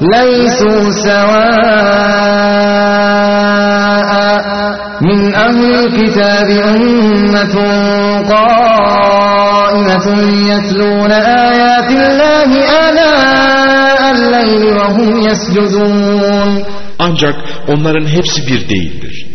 ليسوا سواء من أهل الكتاب أمة قائمة يتلون آيات الله آناء الليل وهم يسجدون Ancak onların hepsi bir değildir.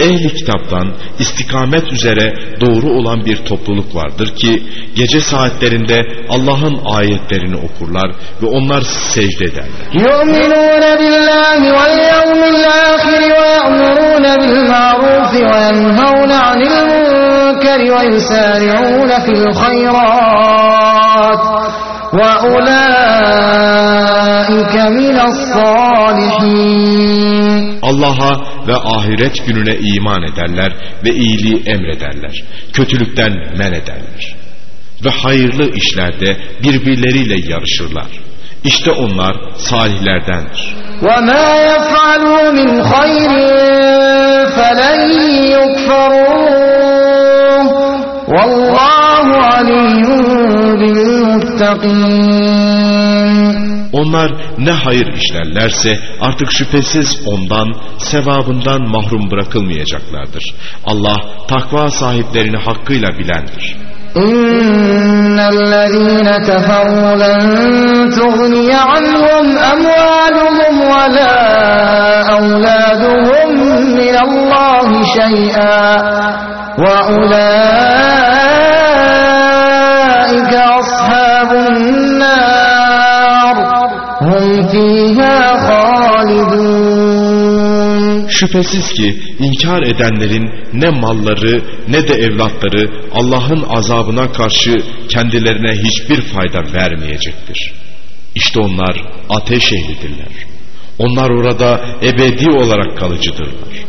Ehli kitaptan istikamet üzere doğru olan bir topluluk vardır ki gece saatlerinde Allah'ın ayetlerini okurlar ve onlar secde ederler. يؤمنون بالله واليوم الآخر ويأمرون بالمعروف وينهون عن المنكر ويسارعون في الخيرات وأولئك من الصالحين Allah'a ve ahiret gününe iman ederler ve iyiliği emrederler. Kötülükten men ederler. Ve hayırlı işlerde birbirleriyle yarışırlar. İşte onlar salihlerdendir. وما يفعلوا من خير فلن يكفروه والله عليم بالمتقين Onlar ne hayır işlerlerse artık şüphesiz ondan, sevabından mahrum bırakılmayacaklardır. Allah takva sahiplerini hakkıyla bilendir. إن الذين كفروا لن تغني عنهم أموالهم ولا أولادهم من الله شيئا وأولئك أصحاب النار هم فيها خالدون Şüphesiz ki inkar edenlerin ne malları ne de evlatları Allah'ın azabına karşı kendilerine hiçbir fayda vermeyecektir. İşte onlar ateş ehlidirler. Onlar orada ebedi olarak kalıcıdırlar.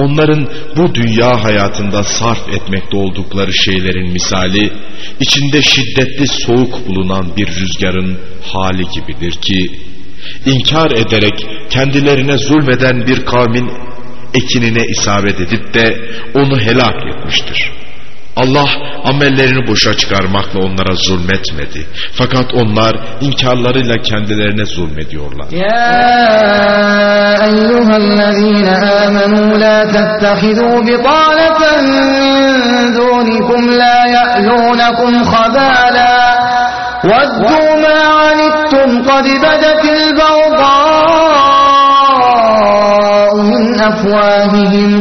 Onların bu dünya hayatında sarf etmekte oldukları şeylerin misali, içinde şiddetli soğuk bulunan bir rüzgarın hali gibidir ki, inkar ederek kendilerine zulmeden bir kavmin ekinine isabet edip de onu helak etmiştir. Allah amellerini boşa çıkarmakla onlara zulmetmedi. Fakat onlar inkarlarıyla kendilerine zulmediyorlar. يا أيها الذين آمنوا لا تتخذوا بطانة من دونكم لا يألونكم خبالا ودوا ما عنتم قد بدت البغضاء من أفواههم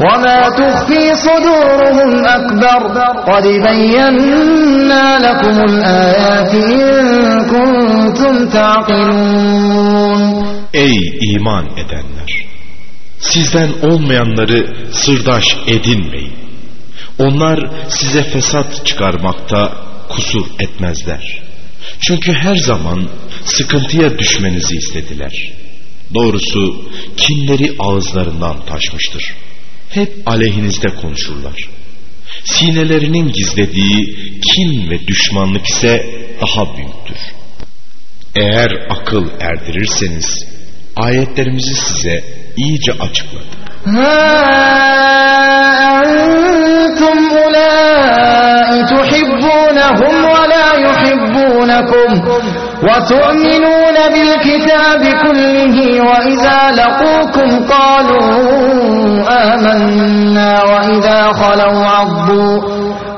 وما تخفي صدورهم أكبر قد بينا لكم الآيات إن كنتم تعقلون Ey iman edenler! Sizden olmayanları sırdaş edinmeyin. Onlar size fesat çıkarmakta kusur etmezler. Çünkü her zaman sıkıntıya düşmenizi istediler. Doğrusu kinleri ağızlarından taşmıştır. Hep aleyhinizde konuşurlar. Sinelerinin gizlediği kin ve düşmanlık ise daha büyüktür. Eğer akıl erdirirseniz ayetlerimizi size iyice açıkladık. ها أنتم أولئك تحبونهم ولا يحبونكم وتؤمنون بالكتاب كله وإذا لقوكم قالوا آمنا وإذا خلوا عضوا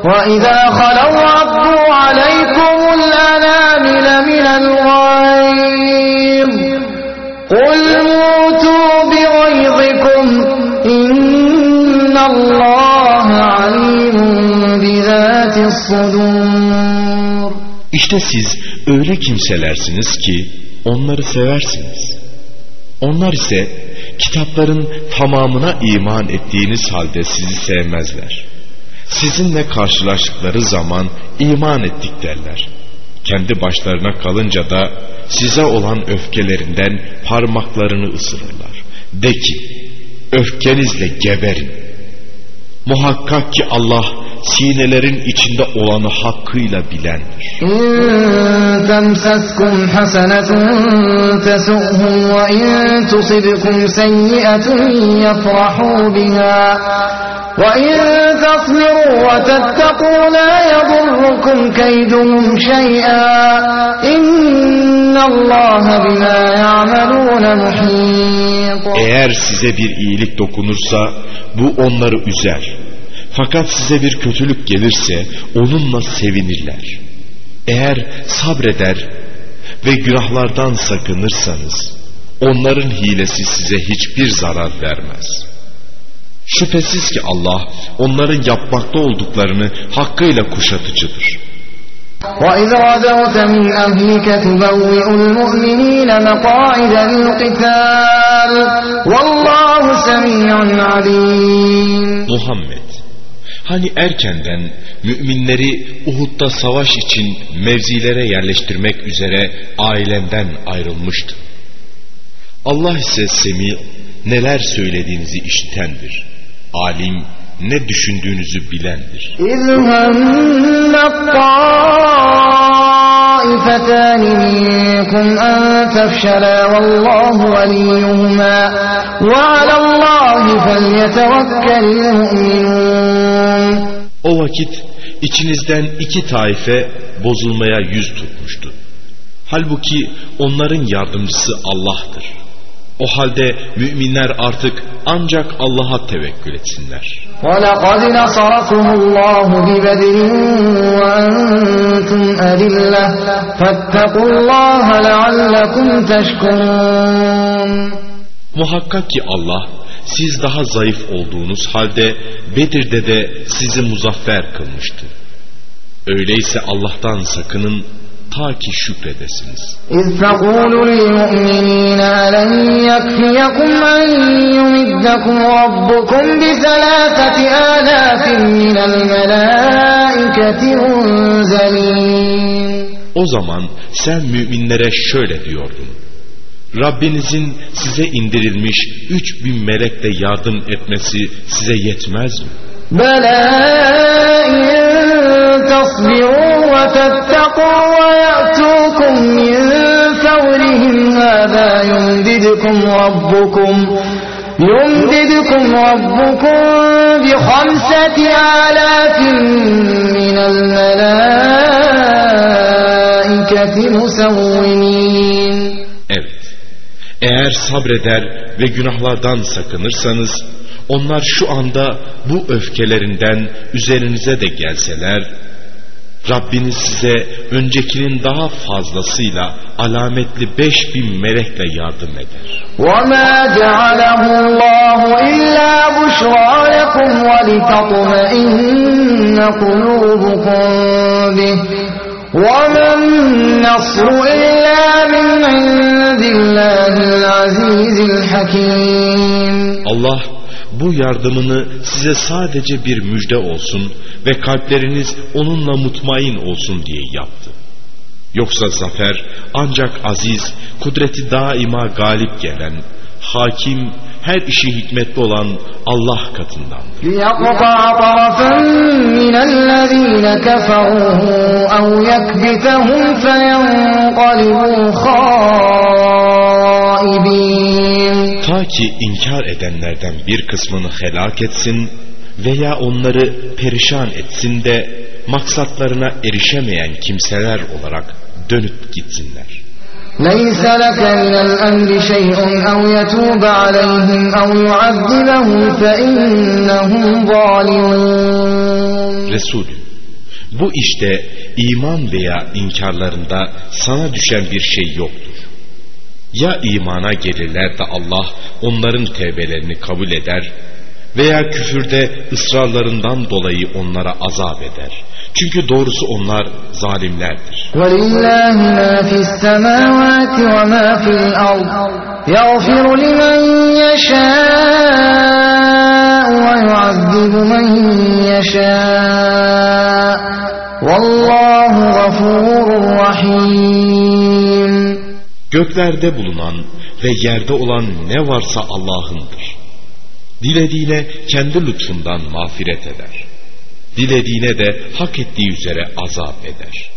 وإذا خلوا عضوا عليكم الأنامل من الغيظ قل موتوا بغيظكم إن الله عليم بذات الصدور İşte siz öyle kimselersiniz ki onları seversiniz. Onlar ise kitapların tamamına iman ettiğiniz halde sizi sevmezler. Sizinle karşılaştıkları zaman iman ettik derler. Kendi başlarına kalınca da size olan öfkelerinden parmaklarını ısırırlar. De ki öfkenizle geberin. Muhakkak ki Allah sinelerin içinde olanı hakkıyla bilendir. إن تمسسكم حسنة تسؤهم وإن تصبكم سيئة يفرحوا بها وإن تصبروا وتتقوا لا يضركم كيدهم شيئا إن الله بما يعملون محيط Eğer size bir iyilik dokunursa bu onları üzer. Fakat size bir kötülük gelirse onunla sevinirler. Eğer sabreder ve günahlardan sakınırsanız onların hilesi size hiçbir zarar vermez. Şüphesiz ki Allah onların yapmakta olduklarını hakkıyla kuşatıcıdır. وإذ غدوت من أهلك تبوئ المؤمنين مقاعد للقتال والله سميع عليم Muhammed hani erkenden müminleri Uhud'da savaş için mevzilere yerleştirmek üzere ailenden ayrılmıştı. Allah ise semi neler söylediğinizi işitendir. Alim ne düşündüğünüzü bilendir. إذ هم الطائفتان منكم أن تفشلا والله وليهما وعلى الله فليتوكل المؤمنون O vakit içinizden iki taife bozulmaya yüz tutmuştu. Halbuki onların yardımcısı Allah'tır. O halde müminler artık ancak Allah'a tevekkül etsinler. ولقد نصركم الله ببدر وأنتم أذلة فاتقوا الله لعلكم تشكرون Muhakkak ki Allah siz daha zayıf olduğunuz halde Bedir'de de sizi muzaffer kılmıştı. Öyleyse Allah'tan sakının ta ki şükredesiniz. إذ تقول للمؤمنين ألن يكفيكم أن يمدكم ربكم بثلاثة آلاف من الملائكة منزلين O zaman sen müminlere şöyle diyordun. Rabbinizin size indirilmiş üç bin melekle yardım etmesi size yetmez mi? بلى إن تصبروا وتتقوا ويأتوكم من فورهم هذا يمددكم ربكم يمددكم ربكم بخمسة آلاف من الملائكة مسومين Evet. Eğer sabreder ve günahlardan sakınırsanız onlar şu anda bu öfkelerinden üzerinize de gelseler Rabbiniz size öncekinin daha fazlasıyla alametli beş bin melekle yardım eder. وما جعله الله إلا بشرى لكم ولتطمئن قلوبكم به وما النصر إلا العزيز الحكيم Allah bu yardımını size sadece bir müjde olsun ve kalpleriniz onunla mutmain olsun diye yaptı. Yoksa zafer ancak aziz, kudreti daima galip gelen, hakim, her işi hikmetli olan Allah katındandır. Ta ki inkar edenlerden bir kısmını helak etsin veya onları perişan etsin de maksatlarına erişemeyen kimseler olarak dönüp gitsinler. ليس لك من الأمر شيء أو يتوب عليهم أو يعذبهم فإنهم ظالمون Resulüm, bu işte iman veya inkarlarında sana düşen bir şey yoktur. Ya imana gelirler de Allah onların tevbelerini kabul eder veya küfürde ısrarlarından dolayı onlara azap eder. Çünkü doğrusu onlar zalimlerdir. ولله ما في السماوات وما في الأرض يغفر لمن يشاء ويعذب من يشاء والله غفور رحيم Göklerde bulunan ve yerde olan ne varsa Allah'ındır. Dilediğine kendi lütfundan mağfiret eder. Dilediğine de hak ettiği üzere azap eder.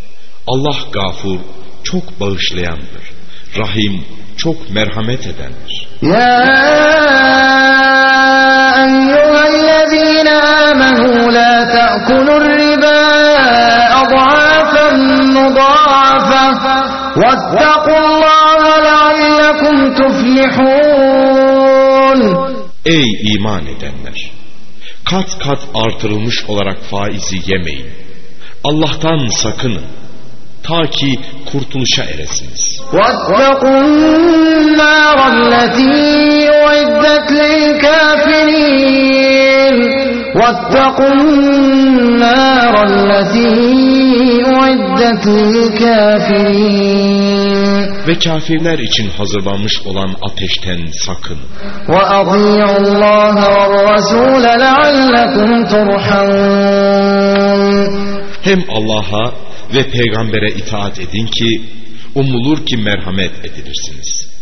Allah gafur, çok bağışlayandır. Rahim, çok merhamet edendir. Ya eyyühellezine amenu la te'kulur riba ad'afen mudâfe vettakullaha leallekum tuflihun Ey iman edenler! Kat kat artırılmış olarak faizi yemeyin. Allah'tan sakının ta ki kurtuluşa eresiniz. Ve kafirler için hazırlanmış olan ateşten sakın. Hem Allah'a ve peygambere itaat edin ki umulur ki merhamet edilirsiniz.